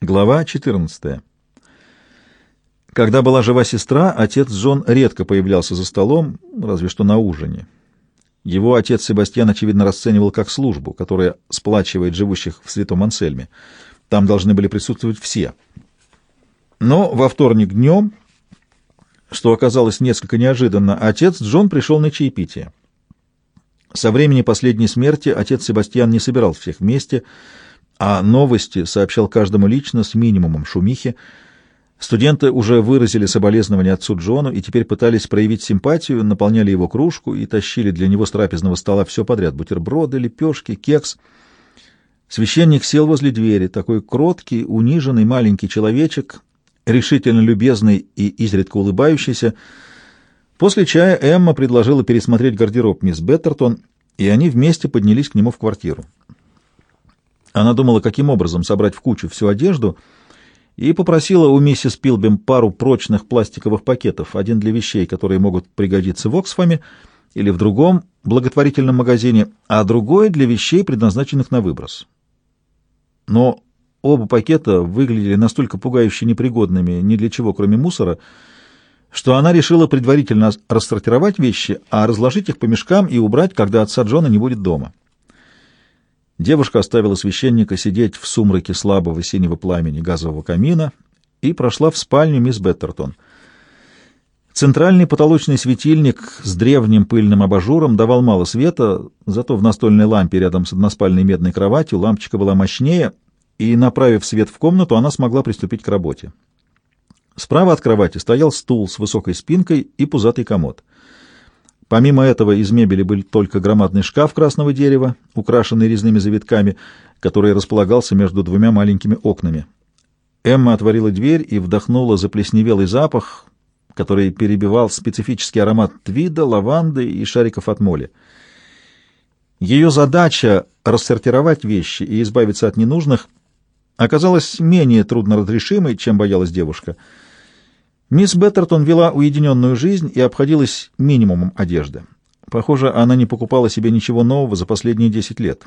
Глава 14. Когда была жива сестра, отец Джон редко появлялся за столом, разве что на ужине. Его отец Себастьян, очевидно, расценивал как службу, которая сплачивает живущих в Святом Ансельме. Там должны были присутствовать все. Но во вторник днем, что оказалось несколько неожиданно, отец Джон пришел на чаепитие. Со времени последней смерти отец Себастьян не собирал всех вместе, а новости сообщал каждому лично с минимумом шумихи. Студенты уже выразили соболезнования отцу Джону и теперь пытались проявить симпатию, наполняли его кружку и тащили для него с трапезного стола все подряд — бутерброды, лепешки, кекс. Священник сел возле двери, такой кроткий, униженный маленький человечек, решительно любезный и изредка улыбающийся. После чая Эмма предложила пересмотреть гардероб мисс Беттертон, и они вместе поднялись к нему в квартиру. Она думала, каким образом собрать в кучу всю одежду, и попросила у миссис Пилбем пару прочных пластиковых пакетов, один для вещей, которые могут пригодиться в Оксфаме или в другом благотворительном магазине, а другой для вещей, предназначенных на выброс. Но оба пакета выглядели настолько пугающе непригодными ни для чего, кроме мусора, что она решила предварительно рассортировать вещи, а разложить их по мешкам и убрать, когда отца Джона не будет дома. Девушка оставила священника сидеть в сумраке слабого синего пламени газового камина и прошла в спальню мисс Беттертон. Центральный потолочный светильник с древним пыльным абажуром давал мало света, зато в настольной лампе рядом с односпальной медной кроватью лампочка была мощнее, и, направив свет в комнату, она смогла приступить к работе. Справа от кровати стоял стул с высокой спинкой и пузатый комод — Помимо этого из мебели был только громадный шкаф красного дерева, украшенный резными завитками, который располагался между двумя маленькими окнами. Эмма отворила дверь и вдохнула заплесневелый запах, который перебивал специфический аромат твида, лаванды и шариков от моли. Ее задача — рассортировать вещи и избавиться от ненужных — оказалась менее трудноразрешимой, чем боялась девушка — Мисс Беттертон вела уединенную жизнь и обходилась минимумом одежды. Похоже, она не покупала себе ничего нового за последние десять лет.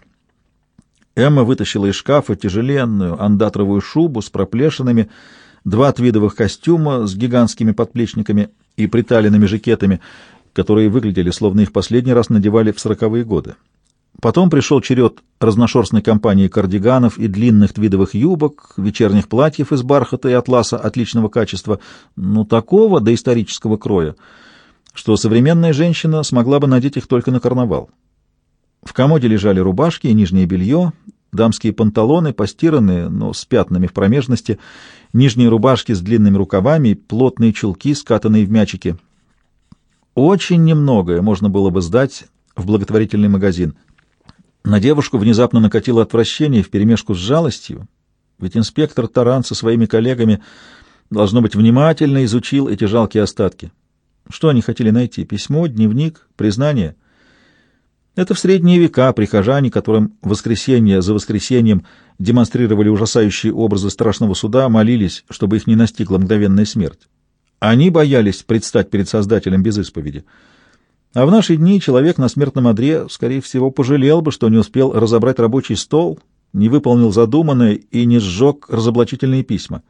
Эмма вытащила из шкафа тяжеленную андатровую шубу с проплешинами, два твидовых костюма с гигантскими подплечниками и приталенными жакетами, которые выглядели, словно их последний раз надевали в сороковые годы. Потом пришел черед разношерстной компании кардиганов и длинных твидовых юбок, вечерних платьев из бархата и атласа отличного качества, ну, такого доисторического кроя, что современная женщина смогла бы надеть их только на карнавал. В комоде лежали рубашки и нижнее белье, дамские панталоны, постиранные, но с пятнами в промежности, нижние рубашки с длинными рукавами плотные чулки, скатанные в мячики. Очень немногое можно было бы сдать в благотворительный магазин — на девушку внезапно накатило отвращение вперемешку с жалостью, ведь инспектор Таран со своими коллегами, должно быть, внимательно изучил эти жалкие остатки. Что они хотели найти? Письмо, дневник, признание? Это в средние века прихожане, которым воскресенье за воскресеньем демонстрировали ужасающие образы страшного суда, молились, чтобы их не настигла мгновенная смерть. Они боялись предстать перед Создателем без исповеди. А в наши дни человек на смертном одре, скорее всего, пожалел бы, что не успел разобрать рабочий стол, не выполнил задуманное и не сжег разоблачительные письма.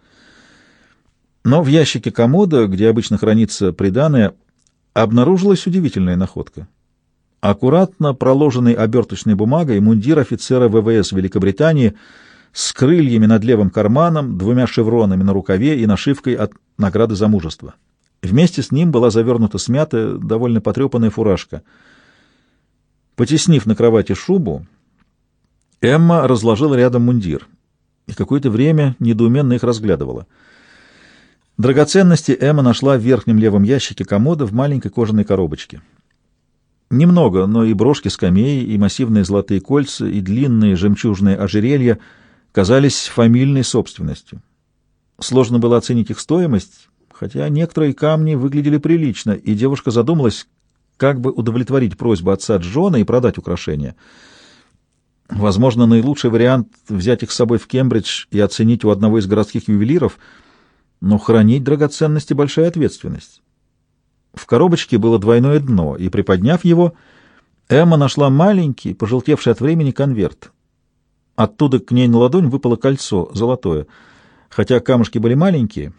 Но в ящике комода, где обычно хранится приданое, обнаружилась удивительная находка. Аккуратно проложенный оберточной бумагой мундир офицера ВВС Великобритании с крыльями над левым карманом, двумя шевронами на рукаве и нашивкой от награды за мужество. Вместе с ним была завернута смятая, довольно потрепанная фуражка. Потеснив на кровати шубу, Эмма разложила рядом мундир и какое-то время недоуменно их разглядывала. Драгоценности Эмма нашла в верхнем левом ящике комода в маленькой кожаной коробочке. Немного, но и брошки скамеи, и массивные золотые кольца, и длинные жемчужные ожерелья казались фамильной собственностью. Сложно было оценить их стоимость, хотя некоторые камни выглядели прилично, и девушка задумалась, как бы удовлетворить просьбу отца Джона и продать украшения. Возможно, наилучший вариант — взять их с собой в Кембридж и оценить у одного из городских ювелиров, но хранить драгоценности — большая ответственность. В коробочке было двойное дно, и, приподняв его, Эмма нашла маленький, пожелтевший от времени конверт. Оттуда к ней на ладонь выпало кольцо, золотое — Хотя камушки были маленькие,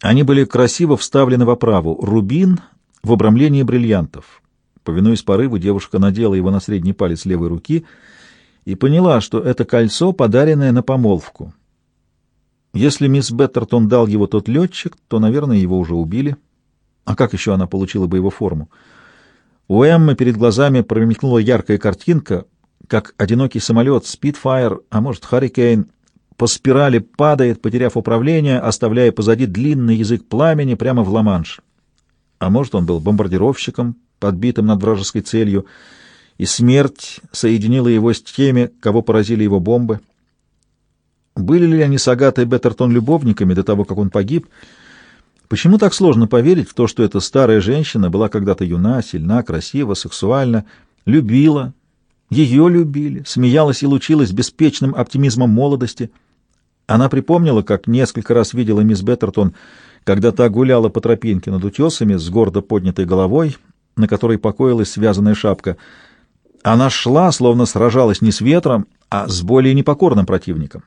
они были красиво вставлены в оправу. Рубин в обрамлении бриллиантов. Повинуясь порыву, девушка надела его на средний палец левой руки и поняла, что это кольцо, подаренное на помолвку. Если мисс Беттертон дал его тот летчик, то, наверное, его уже убили. А как еще она получила бы его форму? У Эммы перед глазами промелькнула яркая картинка, как одинокий самолет Spitfire, а может, Hurricane, по спирали падает, потеряв управление, оставляя позади длинный язык пламени прямо в Ла-Манш. А может, он был бомбардировщиком, подбитым над вражеской целью, и смерть соединила его с теми, кого поразили его бомбы. Были ли они с Агатой Беттертон любовниками до того, как он погиб? Почему так сложно поверить в то, что эта старая женщина была когда-то юна, сильна, красива, сексуальна, любила, ее любили, смеялась и лучилась беспечным оптимизмом молодости? Она припомнила, как несколько раз видела мисс Беттертон, когда та гуляла по тропинке над утесами с гордо поднятой головой, на которой покоилась связанная шапка. Она шла, словно сражалась не с ветром, а с более непокорным противником.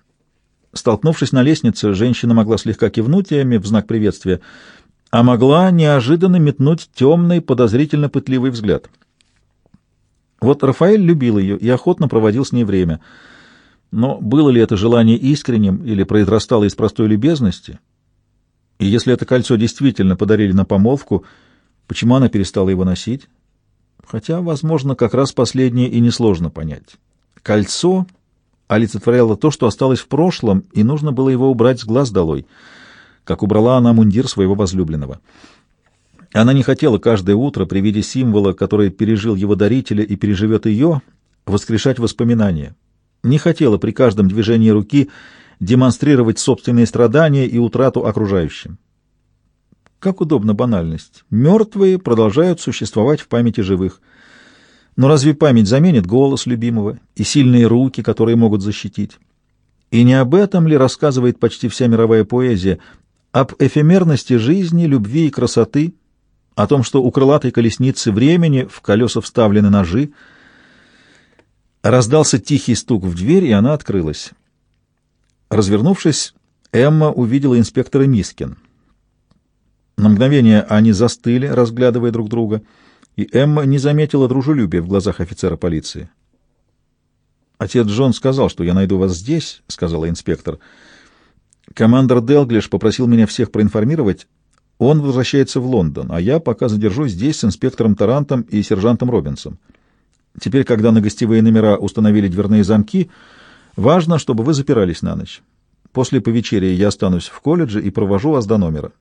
Столкнувшись на лестнице, женщина могла слегка кивнуть Эмме в знак приветствия, а могла неожиданно метнуть темный, подозрительно пытливый взгляд. Вот Рафаэль любил ее и охотно проводил с ней время. Но было ли это желание искренним или произрастало из простой любезности? И если это кольцо действительно подарили на помолвку, почему она перестала его носить? Хотя, возможно, как раз последнее и несложно понять. Кольцо олицетворяло то, что осталось в прошлом, и нужно было его убрать с глаз долой, как убрала она мундир своего возлюбленного. Она не хотела каждое утро при виде символа, который пережил его дарителя и переживет ее, воскрешать воспоминания. Не хотела при каждом движении руки демонстрировать собственные страдания и утрату окружающим. Как удобна банальность. Мертвые продолжают существовать в памяти живых — но разве память заменит голос любимого и сильные руки, которые могут защитить? И не об этом ли рассказывает почти вся мировая поэзия, об эфемерности жизни, любви и красоты, о том, что у крылатой колесницы времени в колеса вставлены ножи? Раздался тихий стук в дверь, и она открылась. Развернувшись, Эмма увидела инспектора Мискин. На мгновение они застыли, разглядывая друг друга — и Эмма не заметила дружелюбия в глазах офицера полиции. «Отец Джон сказал, что я найду вас здесь», — сказала инспектор. «Командор Делглиш попросил меня всех проинформировать. Он возвращается в Лондон, а я пока задержусь здесь с инспектором Тарантом и сержантом Робинсом. Теперь, когда на гостевые номера установили дверные замки, важно, чтобы вы запирались на ночь. После повечерия я останусь в колледже и провожу вас до номера.